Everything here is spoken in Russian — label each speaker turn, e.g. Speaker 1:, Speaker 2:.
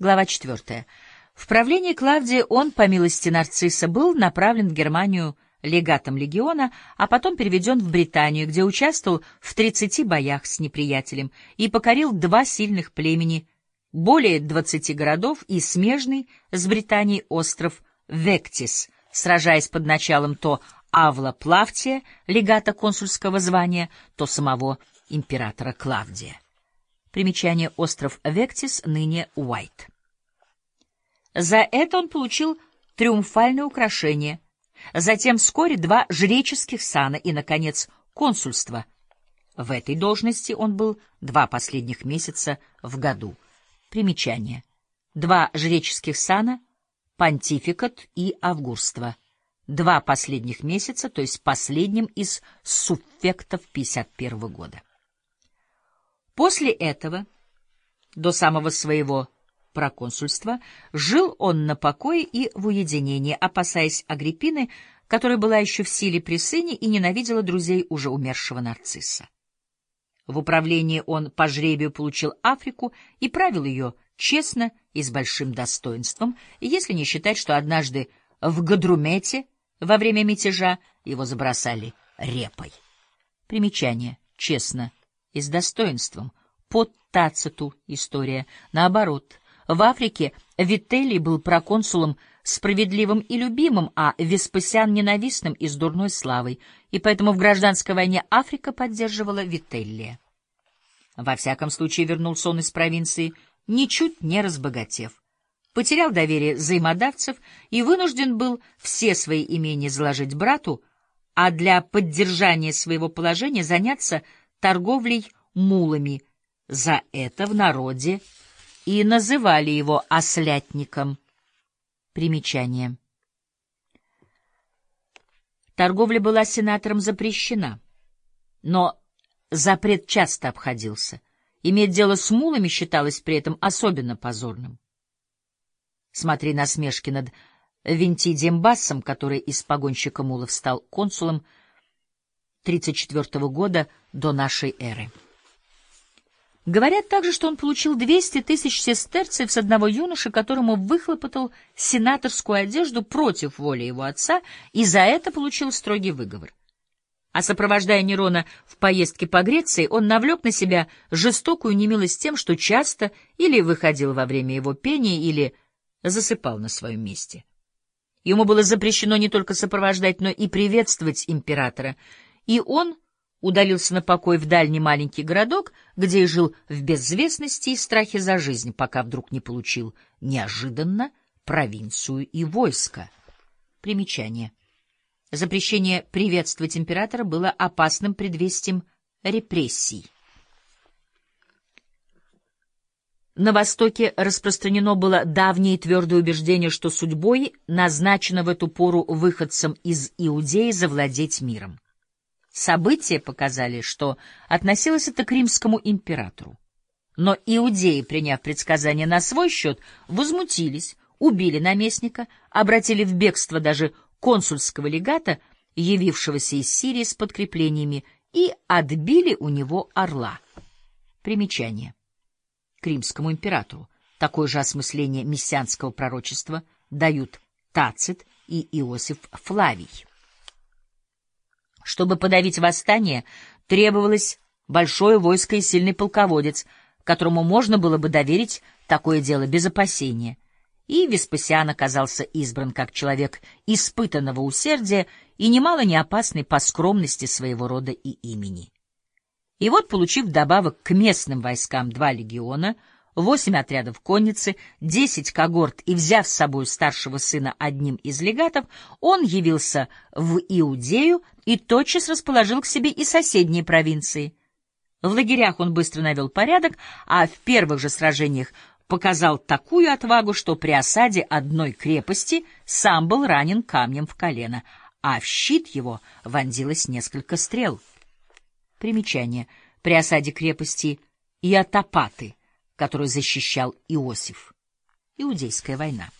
Speaker 1: Глава 4. В правлении Клавдия он, по милости нарцисса, был направлен в Германию легатом легиона, а потом переведен в Британию, где участвовал в 30 боях с неприятелем и покорил два сильных племени, более 20 городов и смежный с Британией остров Вектис, сражаясь под началом то Авла Плавтия, легата консульского звания, то самого императора Клавдия. Примечание остров Вектис, ныне Уайт. За это он получил триумфальное украшение, затем вскоре два жреческих сана и, наконец, консульство. В этой должности он был два последних месяца в году. Примечание. Два жреческих сана, понтификат и авгурство. Два последних месяца, то есть последним из субфектов 51 года. После этого, до самого своего проконсульства, жил он на покое и в уединении, опасаясь Агриппины, которая была еще в силе при сыне и ненавидела друзей уже умершего нарцисса. В управлении он по жребию получил Африку и правил ее честно и с большим достоинством, если не считать, что однажды в Гадрумете во время мятежа его забросали репой. Примечание. Честно и с достоинством. Под Тациту история. Наоборот, в Африке Вителлий был проконсулом справедливым и любимым, а Веспасиан ненавистным и с дурной славой, и поэтому в гражданской войне Африка поддерживала Вителлия. Во всяком случае вернулся он из провинции, ничуть не разбогатев. Потерял доверие взаимодавцев и вынужден был все свои имения заложить брату, а для поддержания своего положения заняться торговлей мулами. За это в народе и называли его ослятником. Примечание. Торговля была сенатором запрещена, но запрет часто обходился. Иметь дело с мулами считалось при этом особенно позорным. Смотри насмешки над Вентидием Бассом, который из погонщика мулов стал консулом 34 года до нашей эры. Говорят также, что он получил 200 тысяч сестерцев с одного юноши, которому выхлопотал сенаторскую одежду против воли его отца, и за это получил строгий выговор. А сопровождая Нерона в поездке по Греции, он навлек на себя жестокую немилость тем, что часто или выходил во время его пения, или засыпал на своем месте. Ему было запрещено не только сопровождать, но и приветствовать императора, и он удалился на покой в дальний маленький городок, где и жил в безвестности и страхе за жизнь, пока вдруг не получил неожиданно провинцию и войско. Примечание. Запрещение приветствовать императора было опасным предвестием репрессий. На Востоке распространено было давнее твердое убеждение, что судьбой назначено в эту пору выходцам из Иудеи завладеть миром. События показали, что относилось это к римскому императору. Но иудеи, приняв предсказание на свой счет, возмутились, убили наместника, обратили в бегство даже консульского легата, явившегося из Сирии с подкреплениями, и отбили у него орла. Примечание. К римскому императору такое же осмысление мессианского пророчества дают Тацит и Иосиф Флавий. Чтобы подавить восстание, требовалось большое войско и сильный полководец, которому можно было бы доверить такое дело без опасения. И Веспасиан оказался избран как человек испытанного усердия и немало не опасный по скромности своего рода и имени. И вот, получив добавок к местным войскам два легиона — восемь отрядов конницы, десять когорт и, взяв с собой старшего сына одним из легатов, он явился в Иудею и тотчас расположил к себе и соседние провинции. В лагерях он быстро навел порядок, а в первых же сражениях показал такую отвагу, что при осаде одной крепости сам был ранен камнем в колено, а в щит его вонзилось несколько стрел. Примечание. При осаде крепости Иотопаты которую защищал Иосиф. Иудейская война.